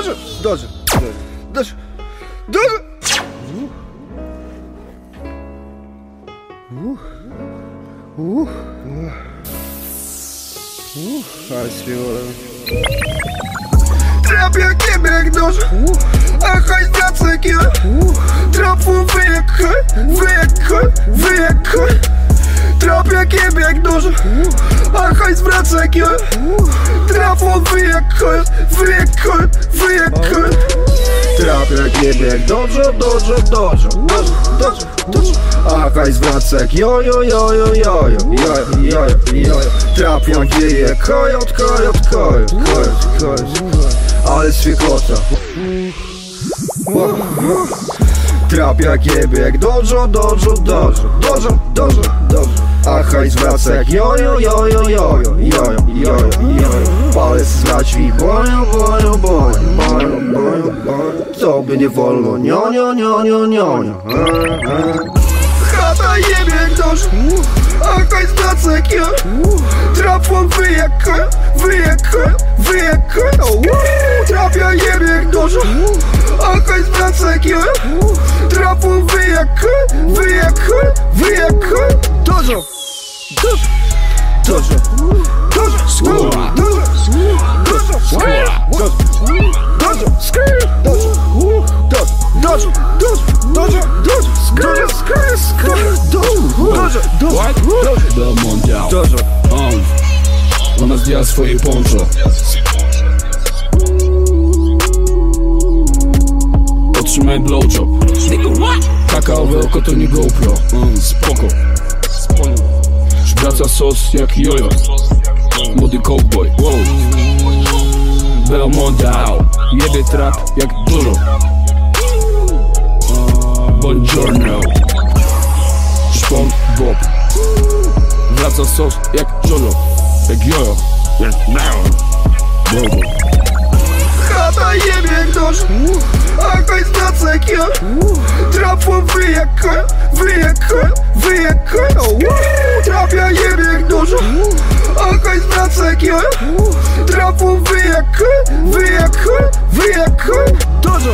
Dobrze, dobrze, dobrze, dobrze. Uch, uch, uch, uh, uh, ale śpiewolę. Trapię ciebie jak dobrze, uh. a haj zacekiem. Trapu wyjechaj, wyjechaj, wyjechaj. Trapię ciebie jak dobrze, a haj zwracaj. Trapu wyjechaj, wyjechaj kol, wy jak kol Trap jak niebie, jak dobrze, dobrze, dobrze, dobrze, dobrze, dobrze. A hajs wraca jak jojo, jojo, jojo, jojo, jojo, jojo. Trap jak jeje, kojot, kojot, kojot, kojot, kojot Ale świekota Trap jak jebie, jak dojo, dojo, dojo, dojo, dojo, dojo A hajs wraca jak jojo, jojo, jojo, jojo, jojo, jojo. Palec z braćmi, sobie nie wolno. Nio, nio, nio, nio, nio, nio. Chata jebie ktoś. A ktoś z placek ja Trafą wyjekę, wyjekę, wyjekę Trafia jebie ktoś. A ktoś z placek ja Trafą wyjekę, wyjekę, wyjekę Dozo. Dup. Dojo, dojo, skr, skr, skr, dojo, dojo, dojo, Do mundial zdjęła swoje poncho Otrzymaj blowjob Kakaowe oko to nie GoPro mm, Spoko Wraca sos jak jojo Młody cowboy wow. Bell Mondial Jebie trap jak dużo Buongiorno. Szpon Bob Wraca sos jak żono Jak jojo. Jak neo Bobo. Chata jebie ktoś. A ktoś znaca jak ja Trafło wy jak koń Wy jak koń Wy jak koń Trafia jebie ktoś. A ktoś znaca jak ja Trafło wy jak koń Wy jak koń Wy jak koń Dużo